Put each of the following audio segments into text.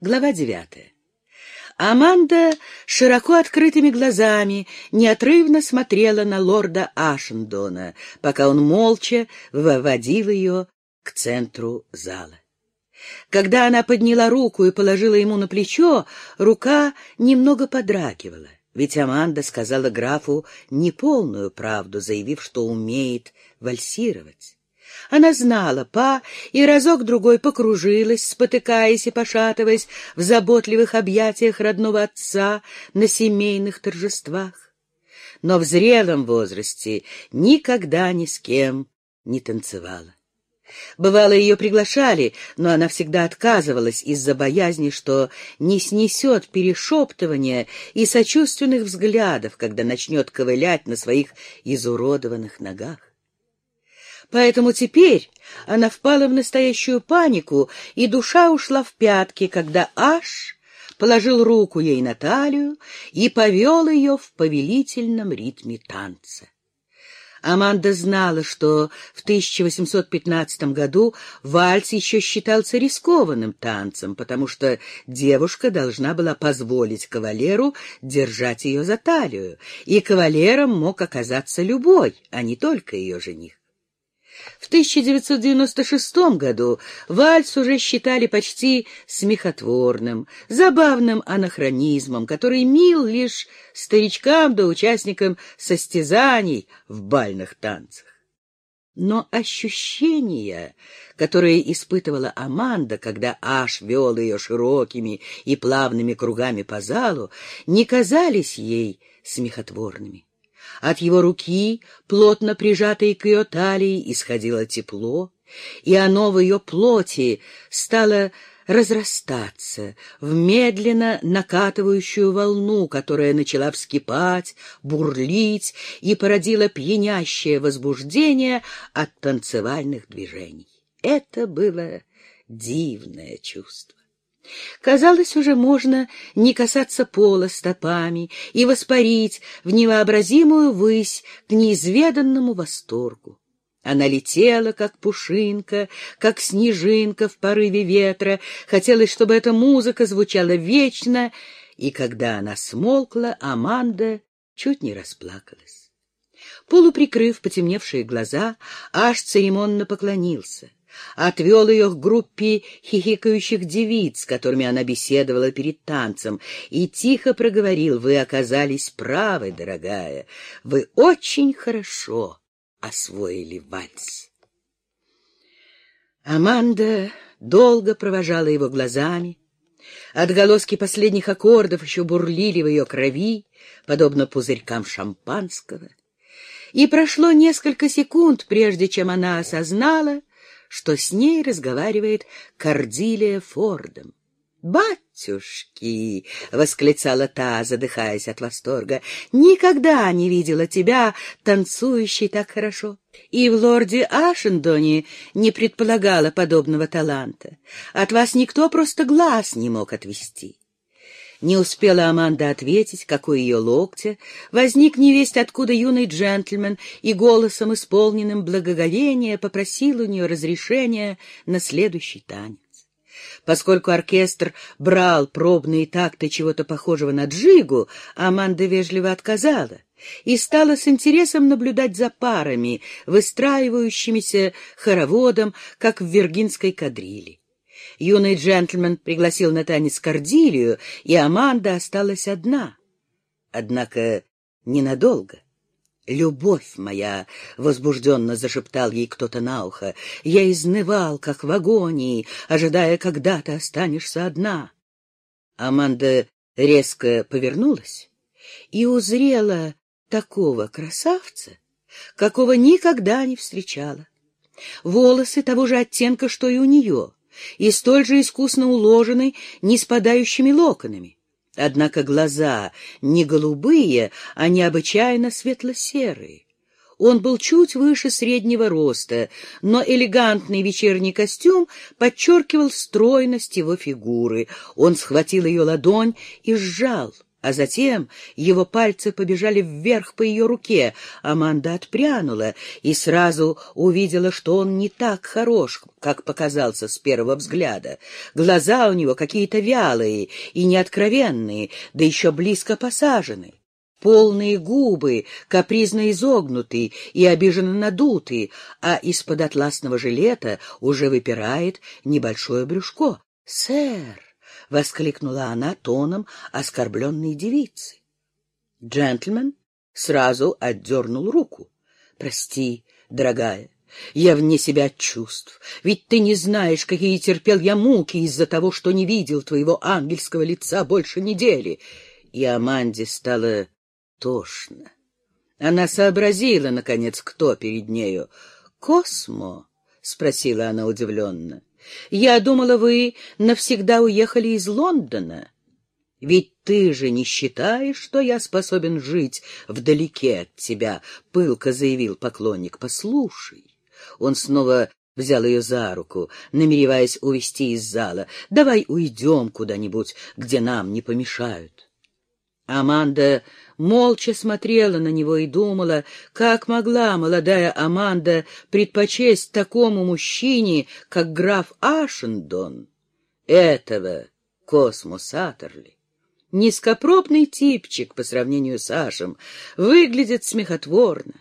Глава девятая. Аманда широко открытыми глазами неотрывно смотрела на лорда Ашендона, пока он молча выводил ее к центру зала. Когда она подняла руку и положила ему на плечо, рука немного подрагивала, ведь Аманда сказала графу неполную правду, заявив, что умеет вальсировать. Она знала па и разок-другой покружилась, спотыкаясь и пошатываясь в заботливых объятиях родного отца на семейных торжествах. Но в зрелом возрасте никогда ни с кем не танцевала. Бывало, ее приглашали, но она всегда отказывалась из-за боязни, что не снесет перешептывания и сочувственных взглядов, когда начнет ковылять на своих изуродованных ногах. Поэтому теперь она впала в настоящую панику, и душа ушла в пятки, когда Аш положил руку ей на талию и повел ее в повелительном ритме танца. Аманда знала, что в 1815 году вальс еще считался рискованным танцем, потому что девушка должна была позволить кавалеру держать ее за талию, и кавалером мог оказаться любой, а не только ее жених. В 1996 году вальс уже считали почти смехотворным, забавным анахронизмом, который мил лишь старичкам да участникам состязаний в бальных танцах. Но ощущения, которые испытывала Аманда, когда Аш вел ее широкими и плавными кругами по залу, не казались ей смехотворными. От его руки, плотно прижатой к ее талии, исходило тепло, и оно в ее плоти стало разрастаться в медленно накатывающую волну, которая начала вскипать, бурлить и породила пьянящее возбуждение от танцевальных движений. Это было дивное чувство. Казалось, уже можно не касаться пола стопами и воспарить в невообразимую высь к неизведанному восторгу. Она летела, как пушинка, как снежинка в порыве ветра. Хотелось, чтобы эта музыка звучала вечно, и когда она смолкла, Аманда чуть не расплакалась. Полуприкрыв потемневшие глаза, аж церемонно поклонился — отвел ее к группе хихикающих девиц, с которыми она беседовала перед танцем, и тихо проговорил, «Вы оказались правы, дорогая, вы очень хорошо освоили вальс». Аманда долго провожала его глазами, Отголоски последних аккордов еще бурлили в ее крови, подобно пузырькам шампанского. И прошло несколько секунд, прежде чем она осознала, что с ней разговаривает Кордилия Фордом. «Батюшки!» — восклицала та, задыхаясь от восторга. «Никогда не видела тебя, танцующей так хорошо. И в лорде Ашендоне не предполагала подобного таланта. От вас никто просто глаз не мог отвести». Не успела Аманда ответить, какой ее локтя, возник невесть откуда юный джентльмен и голосом, исполненным благоговения, попросил у нее разрешения на следующий танец. Поскольку оркестр брал пробные такты чего-то похожего на джигу, Аманда вежливо отказала и стала с интересом наблюдать за парами, выстраивающимися хороводом, как в виргинской кадрили. Юный джентльмен пригласил на танец Кордилию, и Аманда осталась одна. Однако ненадолго. «Любовь моя!» — возбужденно зашептал ей кто-то на ухо. «Я изнывал, как в агонии, ожидая, когда ты останешься одна». Аманда резко повернулась и узрела такого красавца, какого никогда не встречала. Волосы того же оттенка, что и у нее — и столь же искусно уложены не спадающими локонами. Однако глаза не голубые, а необычайно светло-серые. Он был чуть выше среднего роста, но элегантный вечерний костюм подчеркивал стройность его фигуры. Он схватил ее ладонь и сжал, А затем его пальцы побежали вверх по ее руке. Аманда отпрянула и сразу увидела, что он не так хорош, как показался с первого взгляда. Глаза у него какие-то вялые и неоткровенные, да еще близко посажены. Полные губы, капризно изогнутые и обиженно надутые, а из-под атласного жилета уже выпирает небольшое брюшко. «Сэр!» — воскликнула она тоном оскорбленной девицы. Джентльмен сразу отдернул руку. «Прости, дорогая, я вне себя от чувств, ведь ты не знаешь, какие терпел я муки из-за того, что не видел твоего ангельского лица больше недели». И Аманде стало тошно. Она сообразила, наконец, кто перед нею. «Космо?» — спросила она удивленно. Я думала, вы навсегда уехали из Лондона. Ведь ты же не считаешь, что я способен жить вдалеке от тебя, — пылко заявил поклонник. Послушай. Он снова взял ее за руку, намереваясь увести из зала. Давай уйдем куда-нибудь, где нам не помешают. Аманда молча смотрела на него и думала, как могла молодая Аманда предпочесть такому мужчине, как граф Ашендон, этого Космо Саттерли. Низкопробный типчик по сравнению с Ашем, выглядит смехотворно.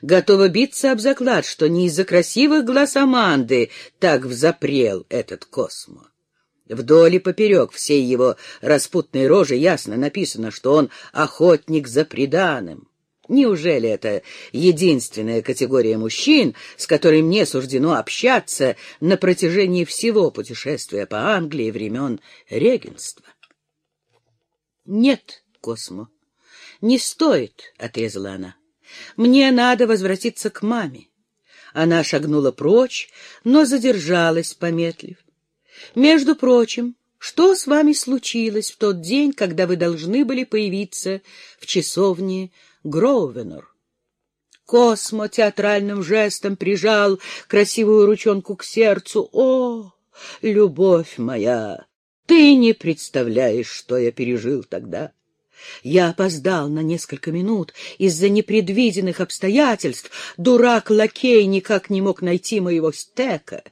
Готова биться об заклад, что не из-за красивых глаз Аманды так взапрел этот Космо. Вдоль и поперек всей его распутной рожи ясно написано, что он охотник за преданным. Неужели это единственная категория мужчин, с которой мне суждено общаться на протяжении всего путешествия по Англии времен регенства? Нет, Космо, не стоит, — отрезала она. Мне надо возвратиться к маме. Она шагнула прочь, но задержалась, помедлив. Между прочим, что с вами случилось в тот день, когда вы должны были появиться в часовне Гроувенор? Космо театральным жестом прижал красивую ручонку к сердцу. О, любовь моя, ты не представляешь, что я пережил тогда. Я опоздал на несколько минут из-за непредвиденных обстоятельств. Дурак-лакей никак не мог найти моего стека.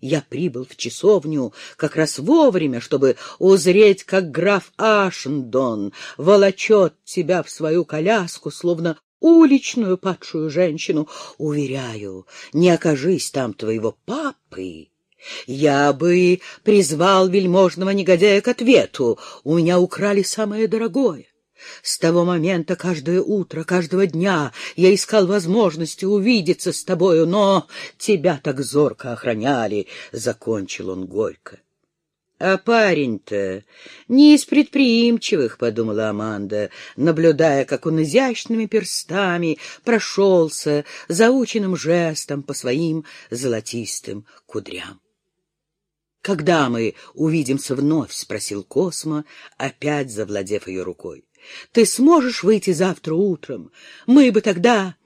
Я прибыл в часовню как раз вовремя, чтобы узреть, как граф Ашендон волочет тебя в свою коляску, словно уличную падшую женщину. Уверяю, не окажись там твоего папы. Я бы призвал вельможного негодяя к ответу. У меня украли самое дорогое. С того момента каждое утро, каждого дня я искал возможности увидеться с тобою, но тебя так зорко охраняли, — закончил он горько. — А парень-то не из предприимчивых, — подумала Аманда, наблюдая, как он изящными перстами прошелся заученным жестом по своим золотистым кудрям. — Когда мы увидимся вновь? — спросил Космо, опять завладев ее рукой. Ты сможешь выйти завтра утром? Мы бы тогда...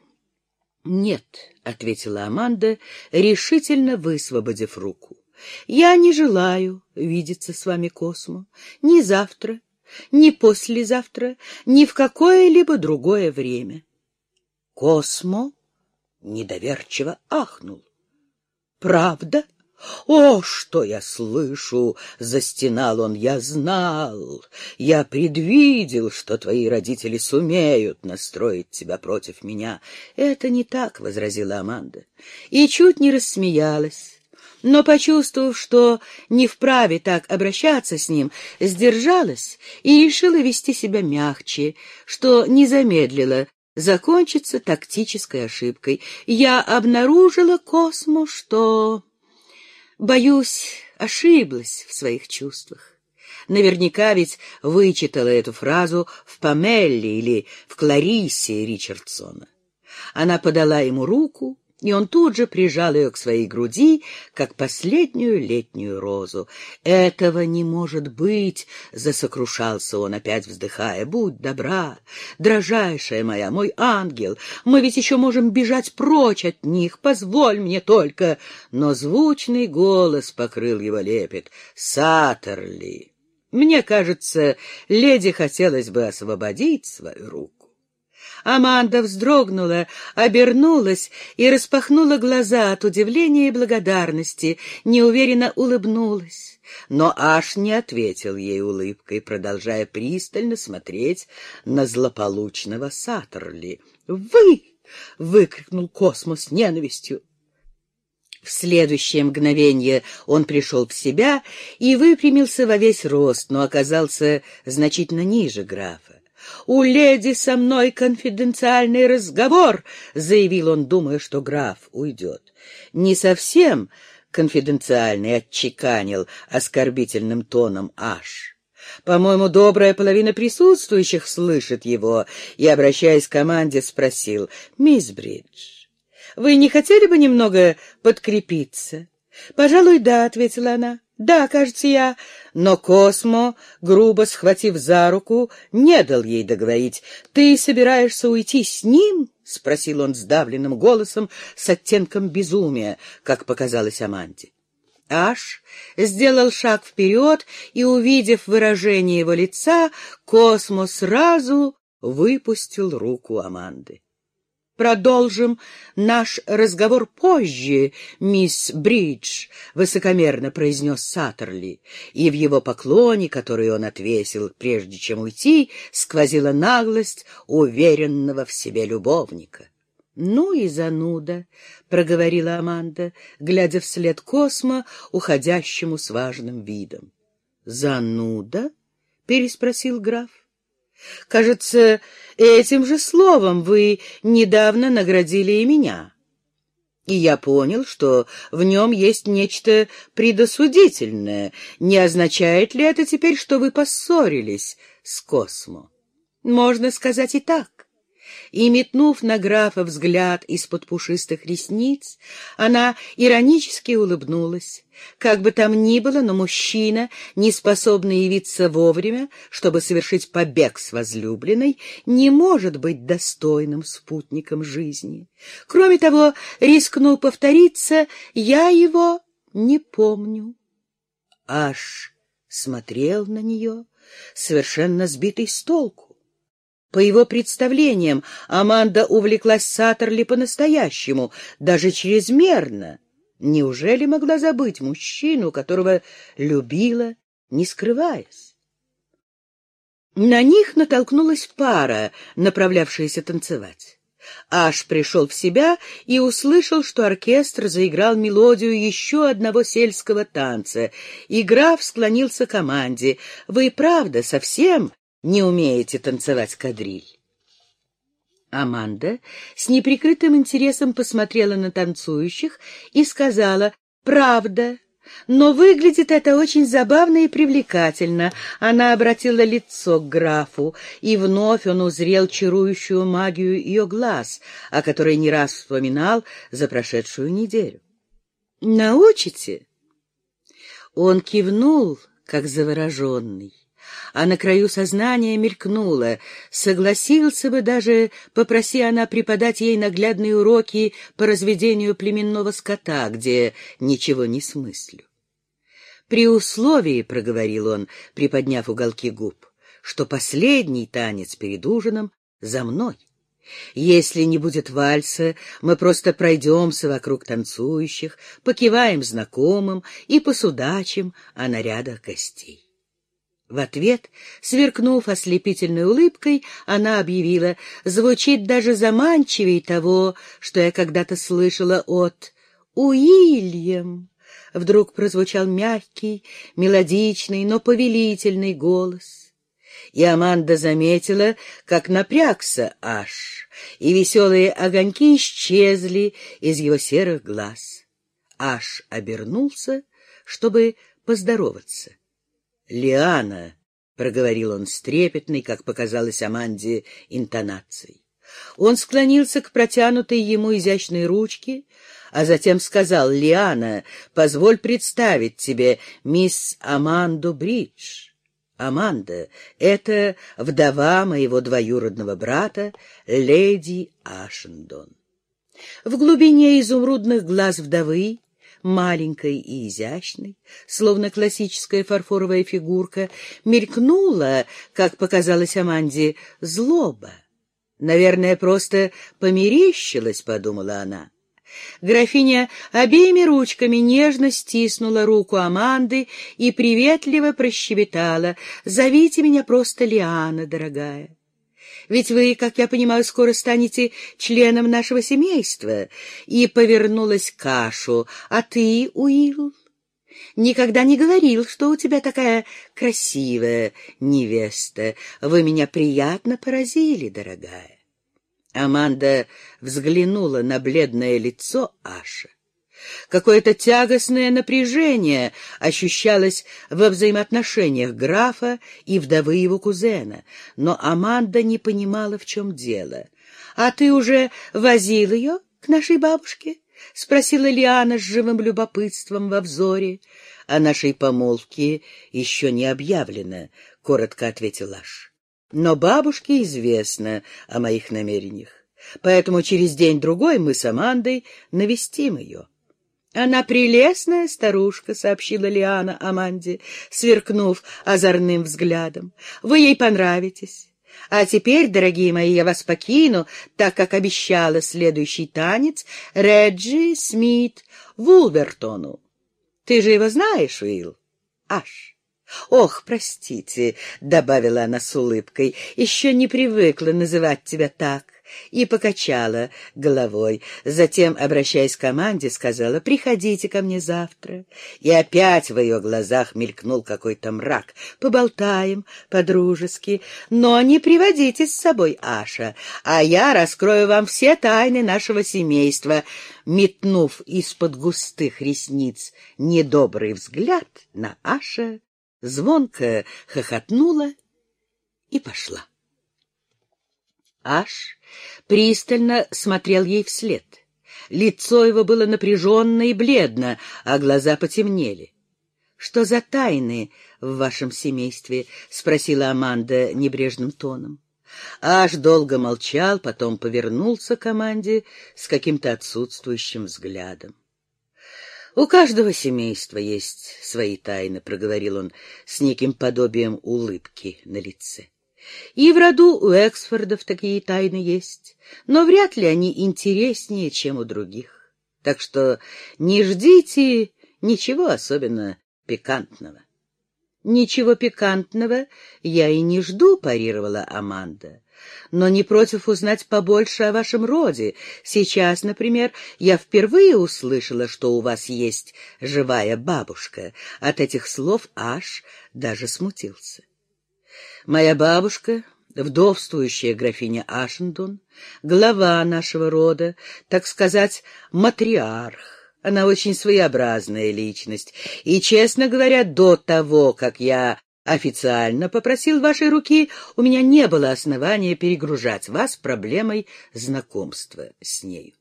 — Нет, — ответила Аманда, решительно высвободив руку. — Я не желаю видеться с вами, Космо, ни завтра, ни послезавтра, ни в какое-либо другое время. Космо недоверчиво ахнул. — Правда? «О, что я слышу!» — застенал он. «Я знал, я предвидел, что твои родители сумеют настроить тебя против меня». «Это не так», — возразила Аманда, и чуть не рассмеялась. Но, почувствовав, что не вправе так обращаться с ним, сдержалась и решила вести себя мягче, что не замедлила закончиться тактической ошибкой. Я обнаружила Космо, что... Боюсь, ошиблась в своих чувствах. Наверняка ведь вычитала эту фразу в Памелле или в Кларисе Ричардсона. Она подала ему руку, и он тут же прижал ее к своей груди, как последнюю летнюю розу. «Этого не может быть!» — засокрушался он, опять вздыхая. «Будь добра, дрожайшая моя, мой ангел! Мы ведь еще можем бежать прочь от них, позволь мне только!» Но звучный голос покрыл его лепет. «Саттерли!» Мне кажется, леди хотелось бы освободить свою руку. Аманда вздрогнула, обернулась и распахнула глаза от удивления и благодарности, неуверенно улыбнулась. Но аж не ответил ей улыбкой, продолжая пристально смотреть на злополучного Саттерли. «Вы!» — выкрикнул Космос ненавистью. В следующее мгновение он пришел в себя и выпрямился во весь рост, но оказался значительно ниже графа. «У леди со мной конфиденциальный разговор», — заявил он, думая, что граф уйдет. «Не совсем конфиденциальный», — отчеканил оскорбительным тоном Аш. По-моему, добрая половина присутствующих слышит его, и, обращаясь к команде, спросил, «Мисс Бридж, вы не хотели бы немного подкрепиться? — Пожалуй, да, — ответила она. — Да, кажется, я... Но Космо, грубо схватив за руку, не дал ей договорить. — Ты собираешься уйти с ним? — спросил он сдавленным голосом с оттенком безумия, как показалось Аманде. Аш сделал шаг вперед, и, увидев выражение его лица, Космо сразу выпустил руку Аманды. «Продолжим наш разговор позже, мисс Бридж», — высокомерно произнес Саттерли, и в его поклоне, который он отвесил, прежде чем уйти, сквозила наглость уверенного в себе любовника. «Ну и зануда», — проговорила Аманда, глядя вслед Космо, уходящему с важным видом. «Зануда?» — переспросил граф. Кажется, этим же словом вы недавно наградили и меня. И я понял, что в нем есть нечто предосудительное. Не означает ли это теперь, что вы поссорились с Космо? Можно сказать и так и, метнув на графа взгляд из-под пушистых ресниц, она иронически улыбнулась. Как бы там ни было, но мужчина, не способный явиться вовремя, чтобы совершить побег с возлюбленной, не может быть достойным спутником жизни. Кроме того, рискну повториться, я его не помню. Аж смотрел на нее, совершенно сбитый с толку. По его представлениям, Аманда увлеклась Саттерли по-настоящему, даже чрезмерно. Неужели могла забыть мужчину, которого любила, не скрываясь? На них натолкнулась пара, направлявшаяся танцевать. Аш пришел в себя и услышал, что оркестр заиграл мелодию еще одного сельского танца, и граф склонился к команде. «Вы правда совсем не умеете танцевать кадриль. Аманда с неприкрытым интересом посмотрела на танцующих и сказала «Правда, но выглядит это очень забавно и привлекательно». Она обратила лицо к графу, и вновь он узрел чарующую магию ее глаз, о которой не раз вспоминал за прошедшую неделю. «Научите?» Он кивнул, как завороженный а на краю сознания мелькнуло. Согласился бы даже, попроси она преподать ей наглядные уроки по разведению племенного скота, где ничего не смыслю. При условии, — проговорил он, приподняв уголки губ, — что последний танец перед ужином за мной. Если не будет вальса, мы просто пройдемся вокруг танцующих, покиваем знакомым и посудачим о нарядах гостей. В ответ, сверкнув ослепительной улыбкой, она объявила, звучит даже заманчивее того, что я когда-то слышала от «Уильям». Вдруг прозвучал мягкий, мелодичный, но повелительный голос. И Аманда заметила, как напрягся Аш, и веселые огоньки исчезли из его серых глаз. Аш обернулся, чтобы поздороваться. «Лиана», — проговорил он с трепетной, как показалось Аманде, интонацией. Он склонился к протянутой ему изящной ручке, а затем сказал, «Лиана, позволь представить тебе мисс Аманду Бридж». Аманда — это вдова моего двоюродного брата, леди Ашендон. В глубине изумрудных глаз вдовы маленькой и изящной, словно классическая фарфоровая фигурка, мелькнула, как показалось Аманде, злоба. Наверное, просто померещилась, — подумала она. Графиня обеими ручками нежно стиснула руку Аманды и приветливо прощебетала. «Зовите меня просто Лиана, дорогая. Ведь вы, как я понимаю, скоро станете членом нашего семейства». И повернулась к Кашу. «А ты, Уилл?» Никогда не говорил, что у тебя такая красивая невеста. Вы меня приятно поразили, дорогая. Аманда взглянула на бледное лицо Аши. Какое-то тягостное напряжение ощущалось во взаимоотношениях графа и вдовы его кузена, но Аманда не понимала, в чем дело. — А ты уже возил ее к нашей бабушке? — спросила Лиана с живым любопытством во взоре. — О нашей помолвке еще не объявлено, — коротко ответил Аш. — Но бабушке известно о моих намерениях, поэтому через день-другой мы с Амандой навестим ее. — Она прелестная старушка, — сообщила Лиана Аманде, сверкнув озорным взглядом. — Вы ей понравитесь. А теперь, дорогие мои, я вас покину, так как обещала следующий танец Реджи Смит Вулвертону. Ты же его знаешь, Уилл? Аш. «Ох, простите», — добавила она с улыбкой, — «еще не привыкла называть тебя так и покачала головой. Затем, обращаясь к команде, сказала «Приходите ко мне завтра». И опять в ее глазах мелькнул какой-то мрак. «Поболтаем по-дружески, но не приводите с собой Аша, а я раскрою вам все тайны нашего семейства». Метнув из-под густых ресниц недобрый взгляд на Аша, звонко хохотнула и пошла. Аш пристально смотрел ей вслед. Лицо его было напряженно и бледно, а глаза потемнели. — Что за тайны в вашем семействе? — спросила Аманда небрежным тоном. Аш долго молчал, потом повернулся к команде с каким-то отсутствующим взглядом. — У каждого семейства есть свои тайны, — проговорил он с неким подобием улыбки на лице. И в роду у Эксфордов такие тайны есть, но вряд ли они интереснее, чем у других. Так что не ждите ничего особенно пикантного. «Ничего пикантного я и не жду», — парировала Аманда. «Но не против узнать побольше о вашем роде. Сейчас, например, я впервые услышала, что у вас есть живая бабушка». От этих слов Аш даже смутился. Моя бабушка, вдовствующая графиня Ашендон, глава нашего рода, так сказать, матриарх. Она очень своеобразная личность, и, честно говоря, до того, как я официально попросил вашей руки, у меня не было основания перегружать вас проблемой знакомства с нею.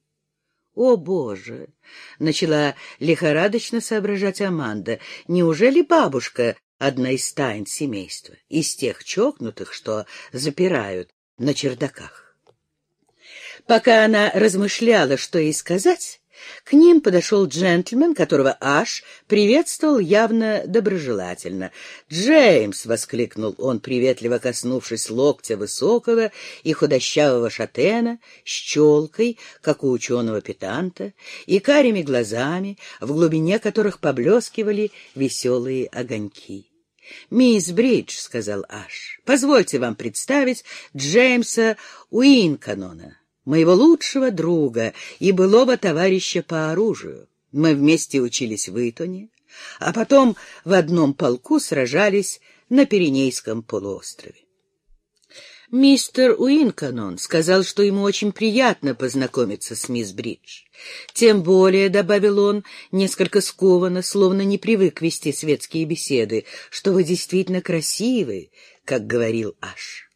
«О, Боже!» — начала лихорадочно соображать Аманда. «Неужели бабушка одна из тайн семейства, из тех чокнутых, что запирают на чердаках. Пока она размышляла, что ей сказать, к ним подошел джентльмен, которого Аш приветствовал явно доброжелательно. «Джеймс!» — воскликнул он, приветливо коснувшись локтя высокого и худощавого шатена с челкой, как у ученого петанта, и карими глазами, в глубине которых поблескивали веселые огоньки. «Мисс Бридж», — сказал Аш, — «позвольте вам представить Джеймса Уинканона, моего лучшего друга и былого товарища по оружию. Мы вместе учились в Итоне, а потом в одном полку сражались на Пиренейском полуострове. Мистер Уинканон сказал, что ему очень приятно познакомиться с мисс Бридж. Тем более, — добавил он, несколько скованно, словно не привык вести светские беседы, — что вы действительно красивы, как говорил Аш.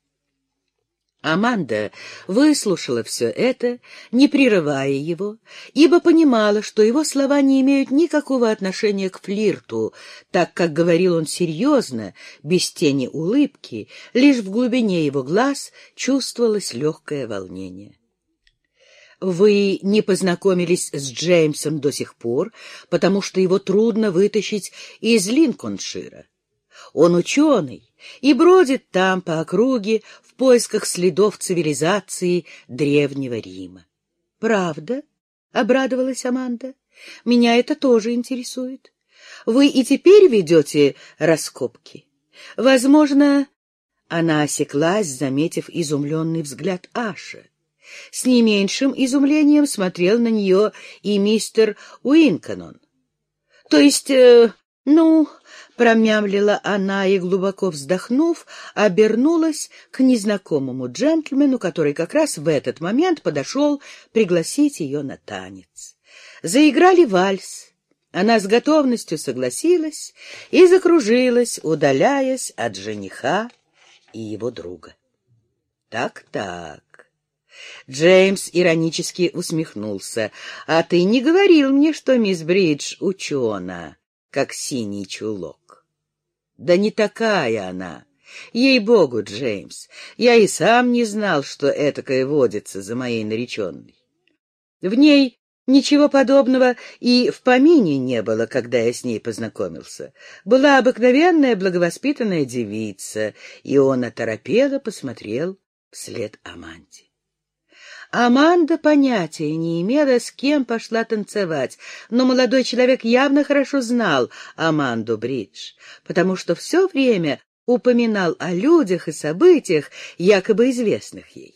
Аманда выслушала все это, не прерывая его, ибо понимала, что его слова не имеют никакого отношения к флирту, так как говорил он серьезно, без тени улыбки, лишь в глубине его глаз чувствовалось легкое волнение. Вы не познакомились с Джеймсом до сих пор, потому что его трудно вытащить из Линкольншира. Он ученый и бродит там по округе в поисках следов цивилизации Древнего Рима. — Правда? — обрадовалась Аманда. — Меня это тоже интересует. Вы и теперь ведете раскопки? Возможно, она осеклась, заметив изумленный взгляд Аши. С не меньшим изумлением смотрел на нее и мистер Уинканон. — То есть, э, ну, — промямлила она и, глубоко вздохнув, обернулась к незнакомому джентльмену, который как раз в этот момент подошел пригласить ее на танец. Заиграли вальс. Она с готовностью согласилась и закружилась, удаляясь от жениха и его друга. Так-так. Джеймс иронически усмехнулся. «А ты не говорил мне, что мисс Бридж учена, как синий чулок?» «Да не такая она. Ей-богу, Джеймс, я и сам не знал, что этакое водится за моей нареченной. В ней Ничего подобного и в помине не было, когда я с ней познакомился. Была обыкновенная благовоспитанная девица, и он оторопело посмотрел вслед Аманде. Аманда понятия не имела, с кем пошла танцевать, но молодой человек явно хорошо знал Аманду Бридж, потому что все время упоминал о людях и событиях, якобы известных ей.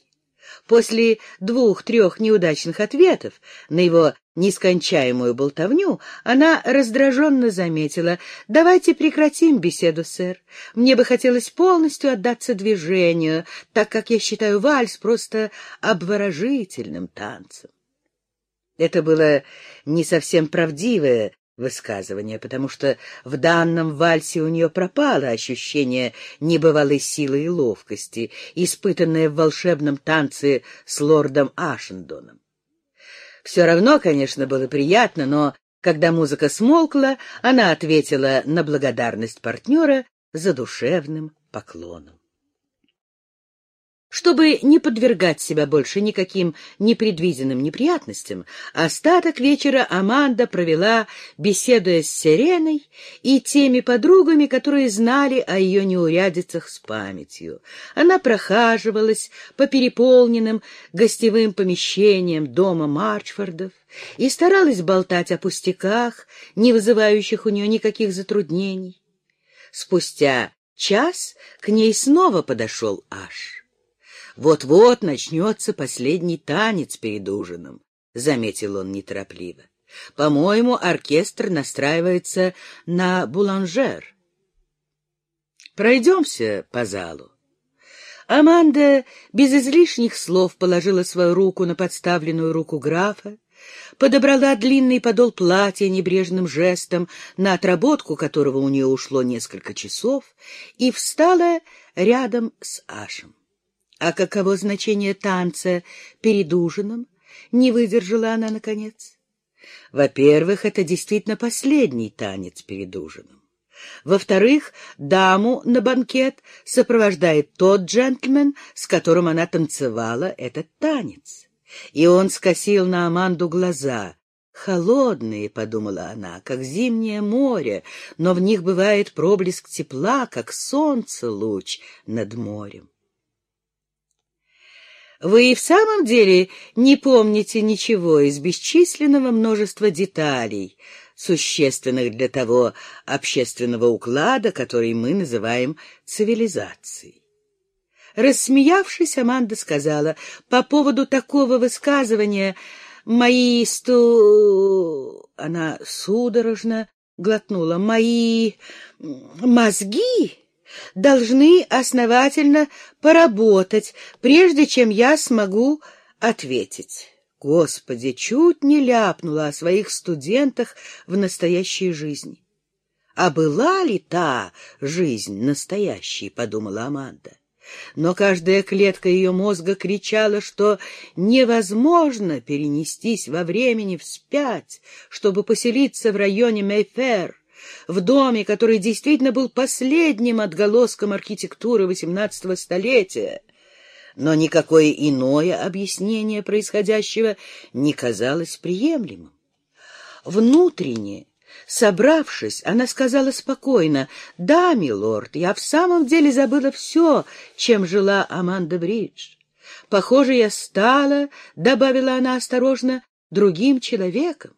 После двух-трех неудачных ответов на его нескончаемую болтовню она раздраженно заметила. «Давайте прекратим беседу, сэр. Мне бы хотелось полностью отдаться движению, так как я считаю вальс просто обворожительным танцем». Это было не совсем правдивое высказывание, потому что в данном вальсе у нее пропало ощущение небывалой силы и ловкости, испытанное в волшебном танце с лордом Ашендоном. Все равно, конечно, было приятно, но когда музыка смолкла, она ответила на благодарность партнера задушевным поклоном. Чтобы не подвергать себя больше никаким непредвиденным неприятностям, остаток вечера Аманда провела, беседуя с Сиреной и теми подругами, которые знали о ее неурядицах с памятью. Она прохаживалась по переполненным гостевым помещениям дома Марчфордов и старалась болтать о пустяках, не вызывающих у нее никаких затруднений. Спустя час к ней снова подошел Аш. Вот-вот начнется последний танец перед ужином, — заметил он неторопливо. По-моему, оркестр настраивается на буланжер. Пройдемся по залу. Аманда без излишних слов положила свою руку на подставленную руку графа, подобрала длинный подол платья небрежным жестом, на отработку которого у нее ушло несколько часов, и встала рядом с Ашем. А каково значение танца перед ужином? Не выдержала она, наконец. Во-первых, это действительно последний танец перед ужином. Во-вторых, даму на банкет сопровождает тот джентльмен, с которым она танцевала этот танец. И он скосил на Аманду глаза. Холодные, — подумала она, — как зимнее море, но в них бывает проблеск тепла, как солнце луч над морем. Вы и в самом деле не помните ничего из бесчисленного множества деталей, существенных для того общественного уклада, который мы называем цивилизацией. Рассмеявшись, Аманда сказала, по поводу такого высказывания «мои сту...» Она судорожно глотнула. «Мои мозги...» должны основательно поработать, прежде чем я смогу ответить. Господи, чуть не ляпнула о своих студентах в настоящей жизни. А была ли та жизнь настоящей, подумала Аманда. Но каждая клетка ее мозга кричала, что невозможно перенестись во времени вспять, чтобы поселиться в районе Мейфер, в доме, который действительно был последним отголоском архитектуры XVIII столетия. но никакое иное объяснение происходящего не казалось приемлемым. Внутренне, собравшись, она сказала спокойно, «Да, милорд, я в самом деле забыла все, чем жила Аманда Бридж. Похоже, я стала, — добавила она осторожно, — другим человеком.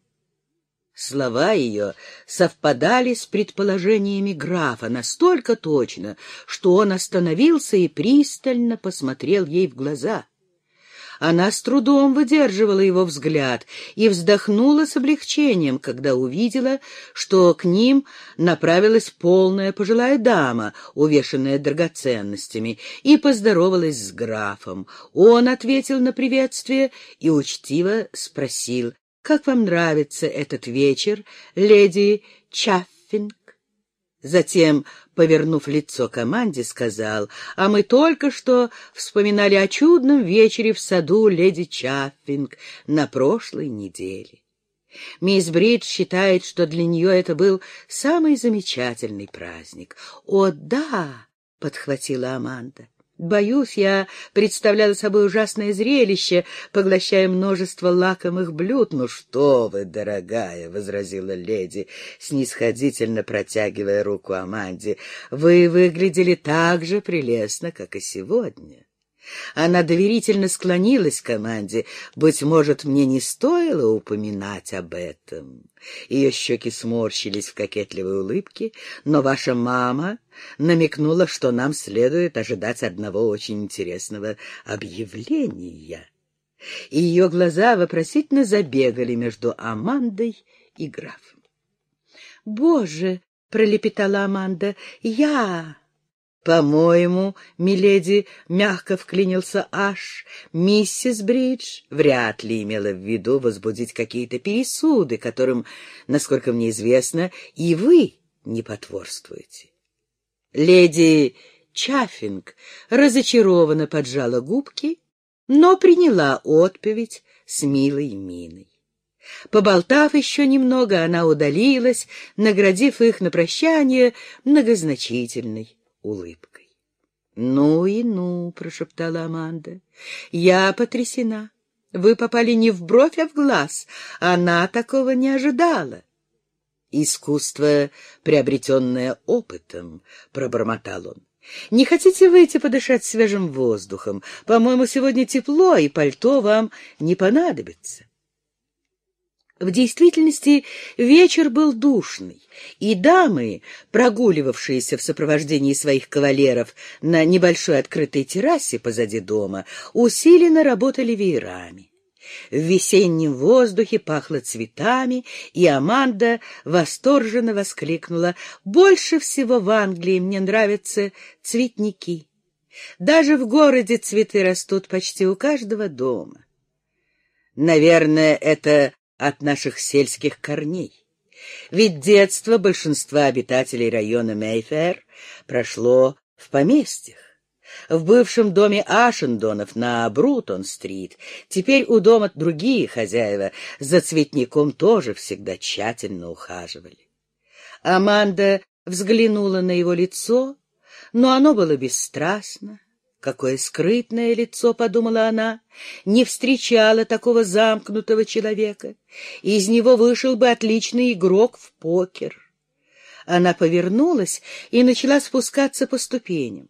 Слова ее совпадали с предположениями графа настолько точно, что он остановился и пристально посмотрел ей в глаза. Она с трудом выдерживала его взгляд и вздохнула с облегчением, когда увидела, что к ним направилась полная пожилая дама, увешанная драгоценностями, и поздоровалась с графом. Он ответил на приветствие и учтиво спросил, «Как вам нравится этот вечер, леди Чаффинг?» Затем, повернув лицо команде, сказал, «А мы только что вспоминали о чудном вечере в саду леди Чаффинг на прошлой неделе. Мисс Бридж считает, что для нее это был самый замечательный праздник». «О, да!» — подхватила Аманда. Боюсь, я представляла собой ужасное зрелище, поглощая множество лакомых блюд. — Ну что вы, дорогая, — возразила леди, снисходительно протягивая руку Аманде, — вы выглядели так же прелестно, как и сегодня. Она доверительно склонилась к команде. «Быть может, мне не стоило упоминать об этом?» Ее щеки сморщились в кокетливой улыбке, но ваша мама намекнула, что нам следует ожидать одного очень интересного объявления. И ее глаза вопросительно забегали между Амандой и графом. «Боже!» — пролепетала Аманда. «Я...» «По-моему, миледи, — мягко вклинился Аш, — миссис Бридж вряд ли имела в виду возбудить какие-то пересуды, которым, насколько мне известно, и вы не потворствуете». Леди Чаффинг разочарованно поджала губки, но приняла отповедь с милой миной. Поболтав еще немного, она удалилась, наградив их на прощание многозначительной улыбкой. — Ну и ну, — прошептала Аманда, — я потрясена. Вы попали не в бровь, а в глаз. Она такого не ожидала. Искусство, приобретенное опытом, — пробормотал он. Не хотите выйти подышать свежим воздухом? По-моему, сегодня тепло, и пальто вам не понадобится. В действительности вечер был душный, и дамы, прогуливавшиеся в сопровождении своих кавалеров на небольшой открытой террасе позади дома, усиленно работали веерами. В весеннем воздухе пахло цветами, и Аманда восторженно воскликнула «Больше всего в Англии мне нравятся цветники. Даже в городе цветы растут почти у каждого дома». Наверное, это от наших сельских корней. Ведь детство большинства обитателей района Мейфер прошло в поместьях. В бывшем доме Ашендонов на Брутон-стрит теперь у дома другие хозяева за цветником тоже всегда тщательно ухаживали. Аманда взглянула на его лицо, но оно было бесстрастно, Какое скрытное лицо, — подумала она, — не встречала такого замкнутого человека. Из него вышел бы отличный игрок в покер. Она повернулась и начала спускаться по ступеням.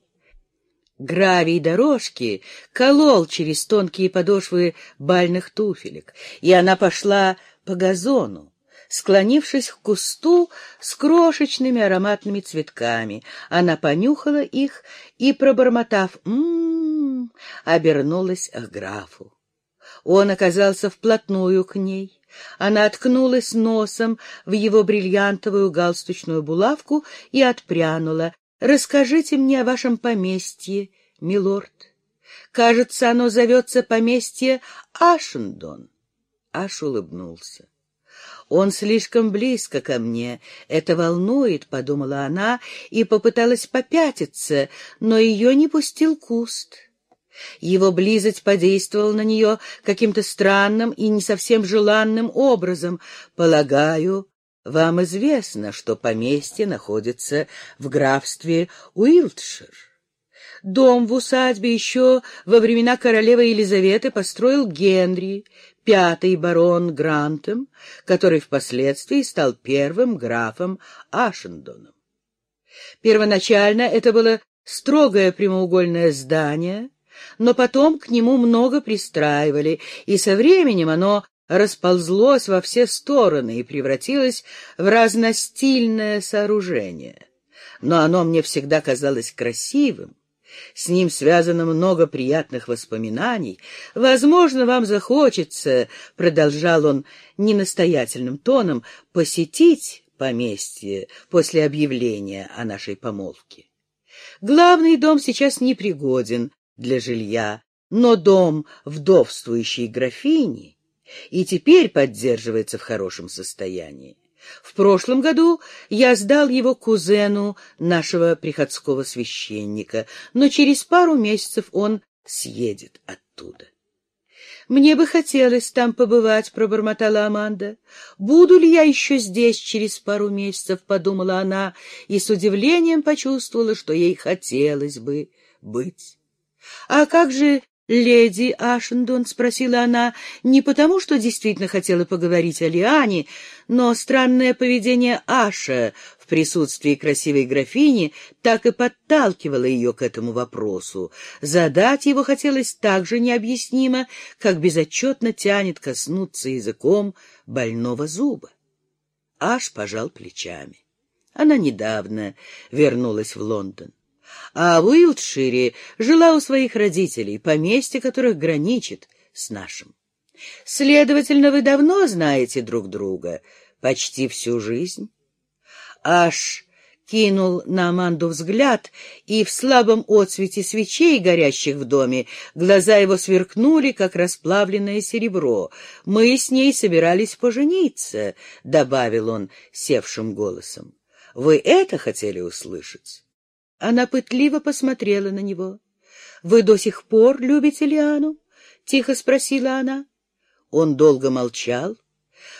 Гравий дорожки колол через тонкие подошвы бальных туфелек, и она пошла по газону склонившись к кусту с крошечными ароматными цветками. Она понюхала их и, пробормотав «м-м-м», обернулась к графу. Он оказался вплотную к ней. Она откнулась носом в его бриллиантовую галстучную булавку и отпрянула. «Расскажите мне о вашем поместье, милорд. Кажется, оно зовется поместье Ашендон». Аш улыбнулся. Он слишком близко ко мне. Это волнует, — подумала она и попыталась попятиться, но ее не пустил куст. Его близость подействовала на нее каким-то странным и не совсем желанным образом. Полагаю, вам известно, что поместье находится в графстве Уилтшир. Дом в усадьбе еще во времена королевы Елизаветы построил Генри, пятый барон Грантом, который впоследствии стал первым графом Ашендоном. Первоначально это было строгое прямоугольное здание, но потом к нему много пристраивали, и со временем оно расползлось во все стороны и превратилось в разностильное сооружение. Но оно мне всегда казалось красивым, с ним связано много приятных воспоминаний. Возможно, вам захочется, — продолжал он ненастоятельным тоном, — посетить поместье после объявления о нашей помолвке. Главный дом сейчас непригоден для жилья, но дом вдовствующей графини и теперь поддерживается в хорошем состоянии. В прошлом году я сдал его кузену нашего приходского священника, но через пару месяцев он съедет оттуда. «Мне бы хотелось там побывать», — пробормотала Аманда. «Буду ли я еще здесь через пару месяцев?» — подумала она и с удивлением почувствовала, что ей хотелось бы быть. «А как же «Леди Ашендон?» — спросила она, не потому, что действительно хотела поговорить о Лиане, но странное поведение Аша в присутствии красивой графини так и подталкивало ее к этому вопросу. Задать его хотелось так же необъяснимо, как безотчетно тянет коснуться языком больного зуба. Аш пожал плечами. Она недавно вернулась в Лондон а в Уилтшире жила у своих родителей, поместье которых граничит с нашим. Следовательно, вы давно знаете друг друга, почти всю жизнь. Аж кинул на Аманду взгляд, и в слабом отсвете свечей, горящих в доме, глаза его сверкнули, как расплавленное серебро. «Мы с ней собирались пожениться», — добавил он севшим голосом. «Вы это хотели услышать?» Она пытливо посмотрела на него. — Вы до сих пор любите Лиану? — тихо спросила она. Он долго молчал.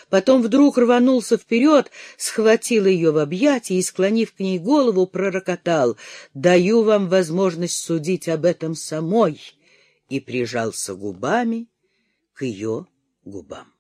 Потом вдруг рванулся вперед, схватил ее в объятия и, склонив к ней голову, пророкотал «Даю вам возможность судить об этом самой» и прижался губами к ее губам.